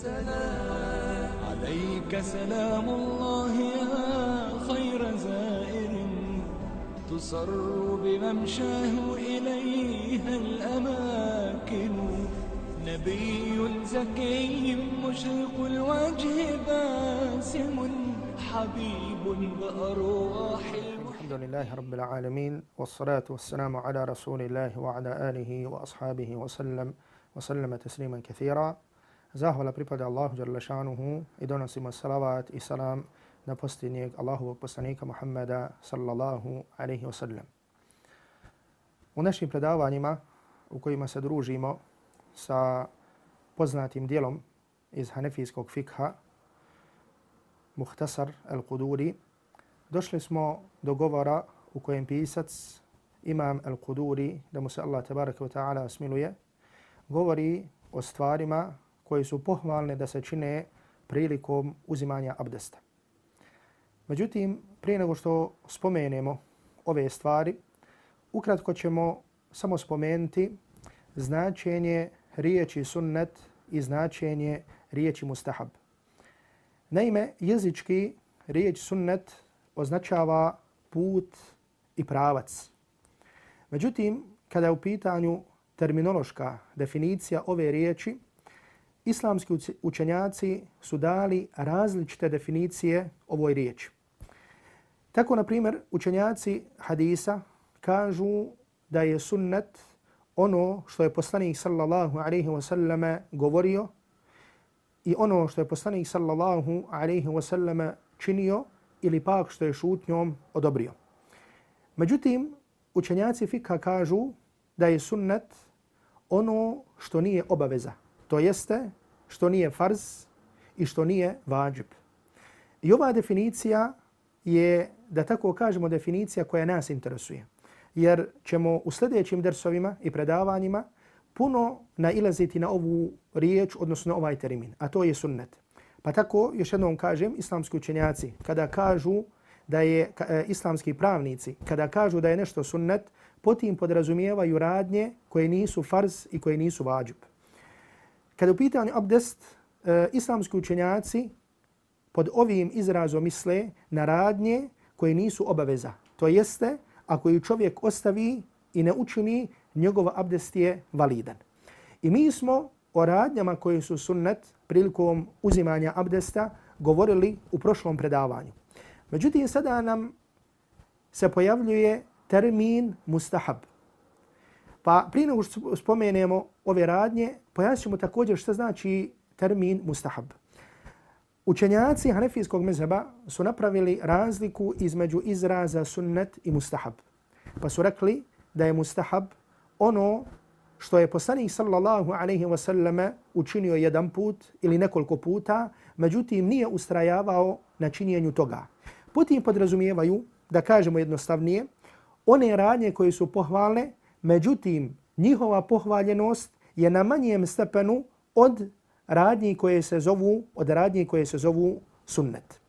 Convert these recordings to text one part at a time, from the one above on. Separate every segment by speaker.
Speaker 1: السلام. عليك سلام الله يا خير زائر. تسر بممشاه إليها الأماكن. نبي زكي مشرق الوجه باسم حبيب بأرواح
Speaker 2: الحمد لله رب العالمين والصلاة والسلام على رسول الله وعلى آله وأصحابه وسلم وسلم تسليما كثيرا. Zahvala pripada Allahu Đerlešanuhu šanuhu i donosimo salavat i salam na posljednjeg Allahovog poslanika Muhammeda sallallahu alaihi wa sallam. U našim predavanjima u kojima se družimo sa poznatim dijelom iz hanefijskog fikha Muhtasar al-Quduri, došli smo do govora u kojem pisac Imam al-Quduri, da mu se Allah tabaraka wa ta'ala smiluje, govori o stvarima koje su pohvalne da se čine prilikom uzimanja abdesta. Međutim, prije nego što spomenemo ove stvari, ukratko ćemo samo spomenuti značenje riječi sunnet i značenje riječi mustahab. Naime, jezički riječ sunnet označava put i pravac. Međutim, kada je u pitanju terminološka definicija ove riječi, islamski učenjaci su dali različite definicije ovoj riječi. Tako, na primjer, učenjaci hadisa kažu da je sunnet ono što je poslanik sallallahu alaihi wasallam govorio i ono što je poslanik sallallahu alaihi wasallam činio ili pak što je šutnjom odobrio. Međutim, učenjaci fika kažu da je sunnet ono što nije obaveza. To jeste što nije farz i što nije vađib. I ova definicija je, da tako kažemo, definicija koja nas interesuje. Jer ćemo u sljedećim dersovima i predavanjima puno nailaziti na ovu riječ, odnosno ovaj termin, a to je sunnet. Pa tako, još jednom kažem, islamski učenjaci, kada kažu da je e, islamski pravnici, kada kažu da je nešto sunnet, potim podrazumijevaju radnje koje nisu farz i koje nisu vađub. Kada u pitanju abdest, e, islamski učenjaci pod ovim izrazom misle na radnje koje nisu obaveza. To jeste, ako ju čovjek ostavi i ne učini, njegov abdest je validan. I mi smo o radnjama koje su sunnet prilikom uzimanja abdesta govorili u prošlom predavanju. Međutim, sada nam se pojavljuje termin mustahab. Pa prije nego što spomenemo ove radnje, pojasnit ćemo također što znači termin mustahab. Učenjaci hanefijskog mezheba su napravili razliku između izraza sunnet i mustahab. Pa su rekli da je mustahab ono što je poslanik sallallahu alaihi wa sallam učinio jedan put ili nekoliko puta, međutim nije ustrajavao na činjenju toga. Putim podrazumijevaju, da kažemo jednostavnije, one radnje koje su pohvalne, međutim njihova pohvaljenost je na manjem stepenu od radnji koje se zovu od radnji koje se zovu sunnet.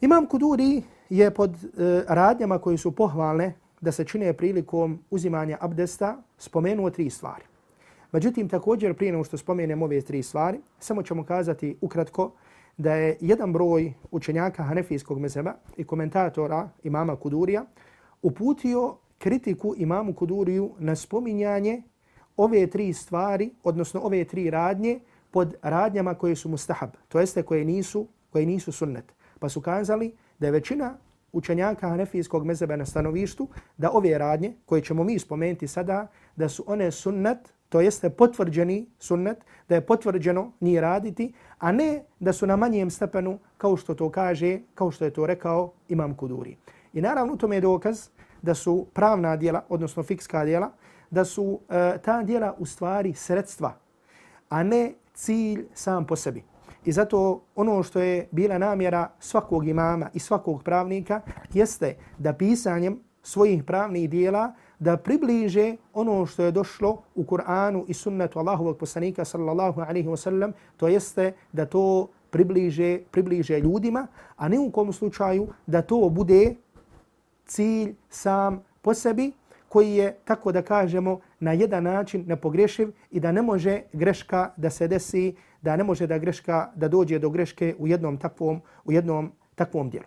Speaker 2: Imam Kuduri je pod uh, radnjama koje su pohvalne da se čine prilikom uzimanja abdesta spomenuo tri stvari. Međutim, također prije nego što spomenem ove tri stvari, samo ćemo kazati ukratko da je jedan broj učenjaka Hanefijskog mezeba i komentatora imama Kudurija uputio kritiku imamu Kuduriju na spominjanje ove tri stvari, odnosno ove tri radnje, pod radnjama koje su mustahab, to jeste koje nisu, koje nisu sunnet. Pa su kazali da je većina učenjaka hanefijskog mezebe na stanovištu da ove radnje koje ćemo mi spomenuti sada, da su one sunnet, to jeste potvrđeni sunnet, da je potvrđeno ni raditi, a ne da su na manjem stepenu kao što to kaže, kao što je to rekao Imam Kuduri. I naravno to je dokaz da su pravna dijela, odnosno fikska dijela, da su e, ta dijela u stvari sredstva, a ne cilj sam po sebi. I zato ono što je bila namjera svakog imama i svakog pravnika jeste da pisanjem svojih pravnih dijela da približe ono što je došlo u Kur'anu i sunnetu Allahovog poslanika sallallahu alaihi wa sallam, to jeste da to približe, približe ljudima, a ne u kom slučaju da to bude cilj sam po sebi, koji je, tako da kažemo, na jedan način nepogrešiv i da ne može greška da se desi, da ne može da greška da dođe do greške u jednom takvom, u jednom takvom dijelu.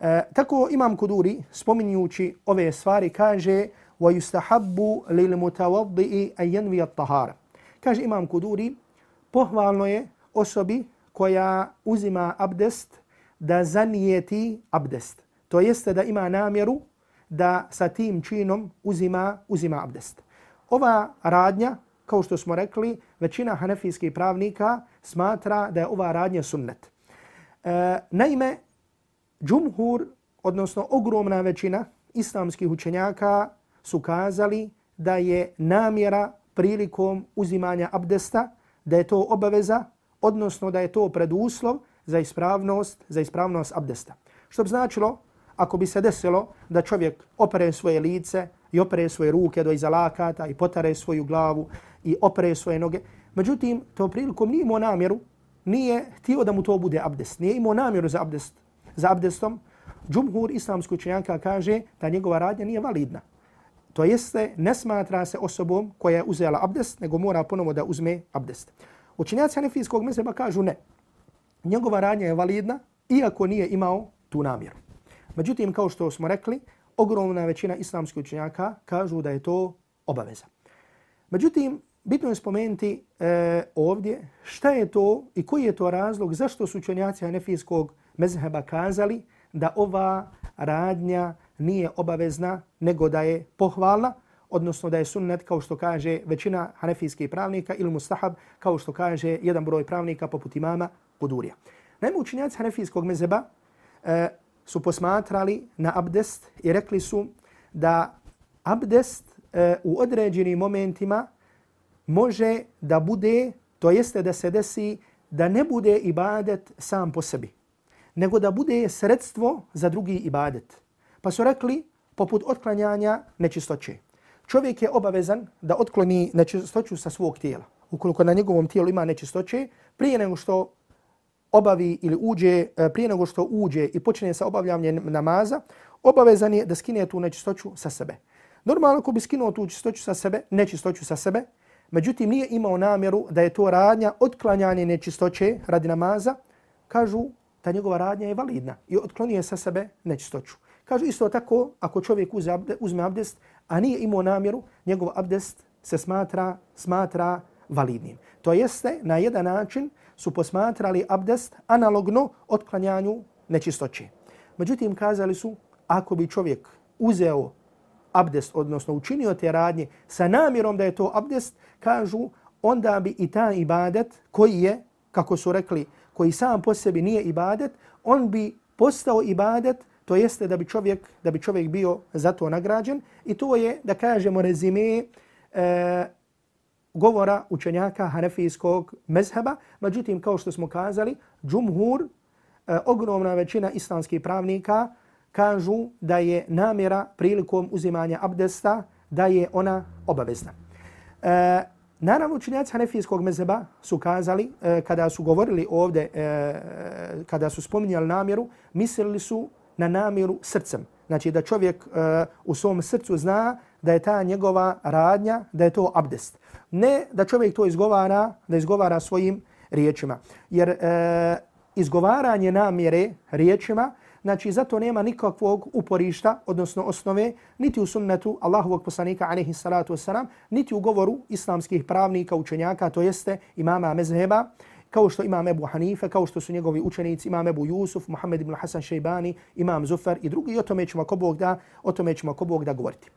Speaker 2: E, tako imam Kuduri, spominjući ove stvari, kaže وَيُسْتَحَبُّ لِلْمُتَوَضِّئِ أَيَنْوِيَ الطَّهَارَ Kaže imam Kuduri, pohvalno je osobi koja uzima abdest da zanijeti abdest. To jeste da ima namjeru da sa tim činom uzima, uzima abdest. Ova radnja, kao što smo rekli, većina hanefijskih pravnika smatra da je ova radnja sunnet. E, naime, džumhur, odnosno ogromna većina islamskih učenjaka su kazali da je namjera prilikom uzimanja abdesta, da je to obaveza, odnosno da je to preduslov za ispravnost, za ispravnost abdesta. Što bi značilo, ako bi se desilo da čovjek opere svoje lice i opere svoje ruke do iza lakata i potare svoju glavu i opere svoje noge, međutim, to prilikom nije imao namjeru, nije htio da mu to bude abdest, nije imao namjeru za, abdest, za abdestom, džumhur islamskoj učenjaka kaže da njegova radnja nije validna. To jeste, ne smatra se osobom koja je uzela abdest, nego mora ponovo da uzme abdest. Učenjaci Hanefijskog mezeba kažu ne. Njegova radnja je validna, iako nije imao tu namjeru. Međutim, kao što smo rekli, ogromna većina islamskih učenjaka kažu da je to obaveza. Međutim, bitno je spomenuti e, ovdje šta je to i koji je to razlog zašto su učenjaci Hanefijskog mezheba kazali da ova radnja nije obavezna nego da je pohvalna, odnosno da je sunnet kao što kaže većina hanefijskih pravnika ili mustahab kao što kaže jedan broj pravnika poput imama Kudurija. Naime, učenjaci hanefijskog mezheba e, su posmatrali na abdest i rekli su da abdest e, u određenim momentima može da bude, to jeste da se desi da ne bude ibadet sam po sebi, nego da bude sredstvo za drugi ibadet. Pa su rekli, poput otklanjanja nečistoće. Čovjek je obavezan da otkloni nečistoću sa svog tijela. Ukoliko na njegovom tijelu ima nečistoće, prije nego što obavi ili uđe, e, prije nego što uđe i počne sa obavljanjem namaza, obavezan je da skine tu nečistoću sa sebe. Normalno ako bi skinuo tu nečistoću sa sebe, nečistoću sa sebe, međutim nije imao namjeru da je to radnja otklanjanje nečistoće radi namaza, kažu ta njegova radnja je validna i otklonije sa sebe nečistoću. Kažu isto tako, ako čovjek uzme abdest, a nije imao namjeru, njegov abdest se smatra, smatra validnim. To jeste, na jedan način su posmatrali abdest analogno otklanjanju nečistoće. Međutim, kazali su, ako bi čovjek uzeo abdest, odnosno učinio te radnje sa namjerom da je to abdest, kažu, onda bi i ta ibadet koji je, kako su rekli, koji sam po sebi nije ibadet, on bi postao ibadet to jeste da bi čovjek da bi čovjek bio za to nagrađen i to je da kažemo rezime e, govora učenjaka hanefijskog mezheba. Međutim, kao što smo kazali, džumhur, e, ogromna većina islamskih pravnika, kažu da je namjera prilikom uzimanja abdesta da je ona obavezna. E, naravno, učenjaci hanefijskog mezheba su kazali, e, kada su govorili ovdje, e, kada su spominjali namjeru, mislili su na namjeru srcem. Znači da čovjek e, u svom srcu zna da je ta njegova radnja, da je to abdest. Ne da čovjek to izgovara, da izgovara svojim riječima. Jer e, izgovaranje namjere riječima, znači zato nema nikakvog uporišta, odnosno osnove, niti u sunnetu Allahovog poslanika, alaihi salatu wasalam, niti u govoru islamskih pravnika, učenjaka, to jeste imama mezheba, kao što imam Ebu Hanife, kao što su njegovi učenici, imam Ebu Jusuf, Muhammed ibn Hasan Šejbani, imam Zufar i drugi, i o tome ćemo ko Bog da, o tome ćemo ko Bog da govoriti.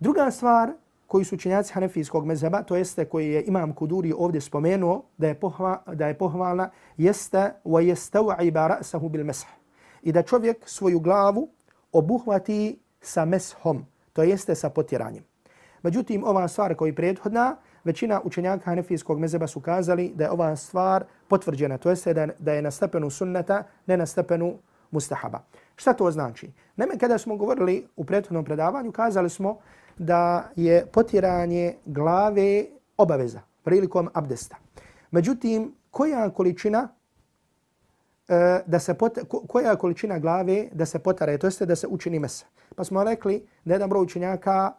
Speaker 2: Druga stvar koju su učenjaci Hanefijskog mezheba, to jeste koji je imam Kuduri ovdje spomenuo da je, pohva, da je pohvalna, jeste wa yastawiba ra'sahu bil masah. I da čovjek svoju glavu obuhvati sa meshom, to jeste sa potiranjem. Međutim, ova stvar koja je prethodna, većina učenjaka hanefijskog mezheba su kazali da je ova stvar potvrđena, to jeste da, da je na stepenu sunneta, ne na stepenu mustahaba. Šta to znači? Naime, kada smo govorili u prethodnom predavanju, kazali smo da je potiranje glave obaveza prilikom abdesta. Međutim, koja količina e, da se pot, koja količina glave da se potare, to jeste da se učini mesa. Pa smo rekli da jedan broj učenjaka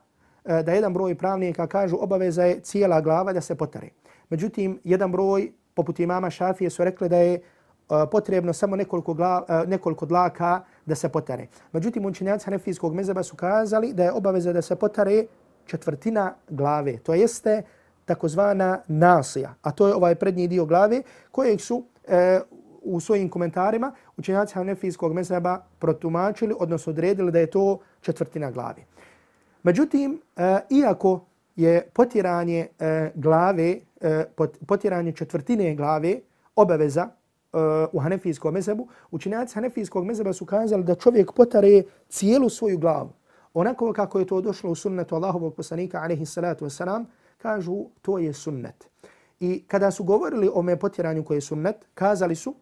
Speaker 2: e, da jedan broj pravnika kažu obaveza je cijela glava da se potare. Međutim, jedan broj, poput imama Šafije, su rekli da je e, potrebno samo nekoliko, glav, nekoliko dlaka da se potare. Međutim, učenjaci Hanefijskog mezeba su kazali da je obaveza da se potare četvrtina glave. To jeste takozvana nasija, a to je ovaj prednji dio glave kojeg su e, u svojim komentarima učenjaci Hanefijskog mezeba protumačili, odnosno odredili da je to četvrtina glave. Međutim, e, iako je potiranje e, glave, e, potiranje četvrtine glave obaveza u Hanefijskom mezebu, učinjaci Hanefijskog mezeba su kazali da čovjek potare cijelu svoju glavu. Onako kako je to došlo u sunnetu Allahovog poslanika, alaihi salatu wasalam, kažu to je sunnet. I kada su govorili o me potiranju koje je sunnet, kazali su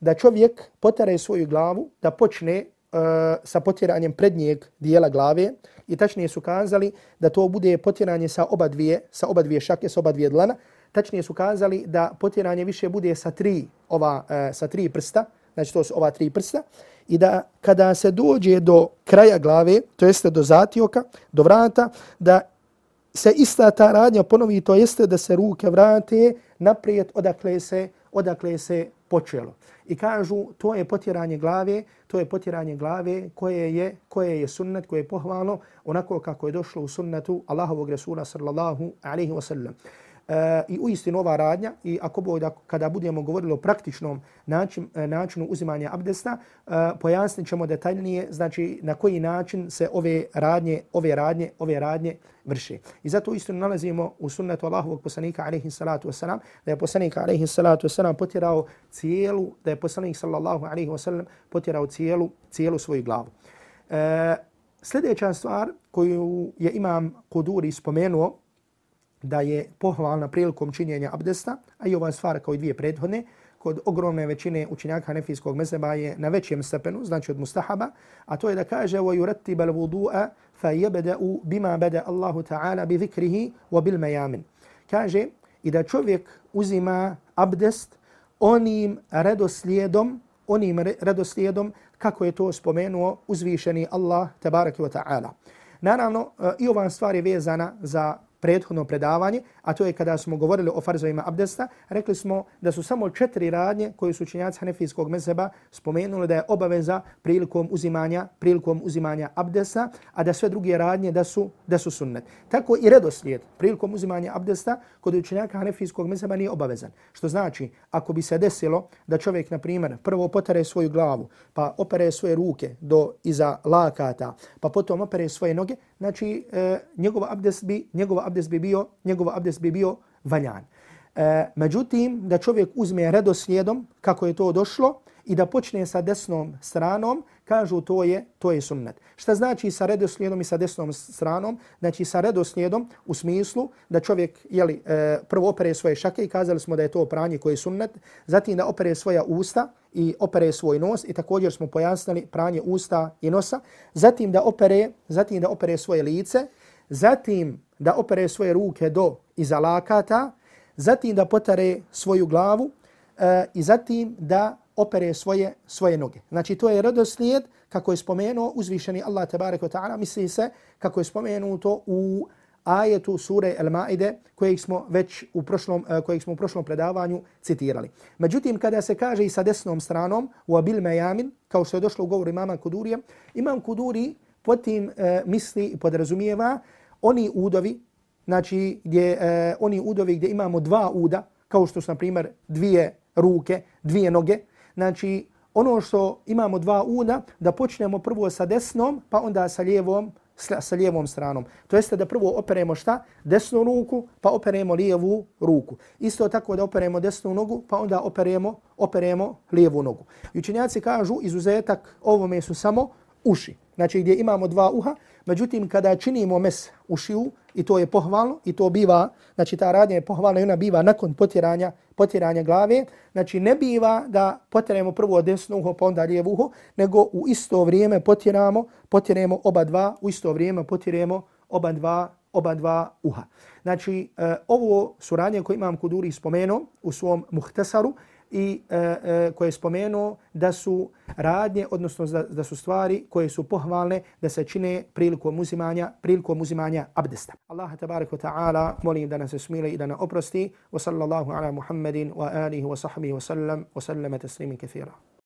Speaker 2: da čovjek potare svoju glavu, da počne uh, sa potiranjem prednjeg dijela glave i tačnije su kazali da to bude potiranje sa oba dvije, sa oba dvije šake, sa oba dvije dlana. Tačnije su kazali da potiranje više bude sa tri, ova, e, sa tri prsta, znači to su ova tri prsta, i da kada se dođe do kraja glave, to jeste do zatioka, do vrata, da se ista ta radnja ponovi, to jeste da se ruke vrate naprijed odakle se, odakle se počelo. I kažu to je potjeranje glave, to je potjeranje glave koje je koje je sunnet, koje je pohvalno onako kako je došlo u sunnetu Allahovog Resula sallallahu alaihi wa sallam. E, i uistinu ova radnja i ako bude kada budemo govorili o praktičnom način, e, načinu uzimanja abdesta, uh, pojasnit ćemo detaljnije znači na koji način se ove radnje, ove radnje, ove radnje vrše. I zato isto nalazimo u sunnetu Allahovog poslanika alejhi salatu vesselam da je poslanik alejhi salatu vesselam potirao cijelu da je poslanik sallallahu alejhi ve sellem potirao cijelu cijelu svoju glavu. E, sljedeća stvar koju je imam Kuduri spomenuo da je pohvalna prilikom činjenja abdesta, a i ova stvar kao i dvije prethodne, kod ogromne većine učenjaka hanefijskog mezeba je na većem stepenu, znači od mustahaba, a to je da kaže وَيُرَتِّبَ الْوُضُوءَ فَيَبَدَأُ بِمَا بَدَ اللَّهُ تَعَالَ بِذِكْرِهِ وَبِلْمَيَامِنِ Kaže i da čovjek uzima abdest onim redoslijedom, onim redoslijedom kako je to spomenuo uzvišeni Allah tabaraka wa ta'ala. Naravno, i ova stvar je vezana za prethodno predavanje, a to je kada smo govorili o farzovima abdesta, rekli smo da su samo četiri radnje koje su učenjaci Hanefijskog mezheba spomenuli da je obaveza prilikom uzimanja prilikom uzimanja abdesta, a da sve druge radnje da su da su sunnet. Tako i redoslijed prilikom uzimanja abdesta kod učenjaka Hanefijskog mezheba nije obavezan. Što znači, ako bi se desilo da čovjek, na primjer, prvo potare svoju glavu, pa opere svoje ruke do iza lakata, pa potom opere svoje noge, znači e, njegov abdest bi njegov abdest bi bio njegov abdest bi bio valjan. E, međutim da čovjek uzme redoslijedom kako je to došlo i da počne sa desnom stranom, kažu to je to je sunnet. Šta znači sa redoslijedom i sa desnom stranom? Znači sa redoslijedom u smislu da čovjek je li e, prvo opere svoje šake i kazali smo da je to pranje koje je sunnet, zatim da opere svoja usta i opere svoj nos i također smo pojasnili pranje usta i nosa, zatim da opere, zatim da opere svoje lice, zatim da opere svoje ruke do iza lakata, zatim da potare svoju glavu e, i zatim da opere svoje svoje noge. Znači to je redoslijed kako je spomenuo uzvišeni Allah tebareke ve taala misli se kako je spomenuto u ajetu sure Al-Maide kojeg smo već u prošlom uh, kojeg smo u prošlom predavanju citirali. Međutim kada se kaže i sa desnom stranom u abil mayamin kao što je došlo u govoru imama Kudurije, imam Kuduri potim e, eh, misli i podrazumijeva oni udovi, znači gdje e, oni udovi gdje imamo dva uda, kao što su na primjer dvije ruke, dvije noge, znači ono što imamo dva uda, da počnemo prvo sa desnom, pa onda sa lijevom, sa lijevom stranom. To jeste da prvo operemo šta? Desnu ruku, pa operemo lijevu ruku. Isto tako da operemo desnu nogu, pa onda operemo, operemo lijevu nogu. I učenjaci kažu, izuzetak ovome su samo uši. Znači gdje imamo dva uha, Međutim, kada činimo mes u šiju, i to je pohvalno, i to biva, znači ta radnja je pohvalna i ona biva nakon potiranja, potiranja glave, znači ne biva da potjeremo prvo desno uho, pa onda lijevo uho, nego u isto vrijeme potiramo, potiremo oba dva, u isto vrijeme potiremo oba dva, oba dva uha. Znači, e, ovo su radnje koje imam Kuduri spomenuo u svom muhtesaru, i e, e, koje je spomenuo da su radnje, odnosno da, da su stvari koje su pohvalne da se čine prilikom uzimanja, prilikom uzimanja abdesta. Allah tabarik wa ta'ala molim da nas smile i da nas oprosti. Wa sallallahu ala Muhammedin wa alihi wa sahbihi wa sallam wa sallama taslimin kathira.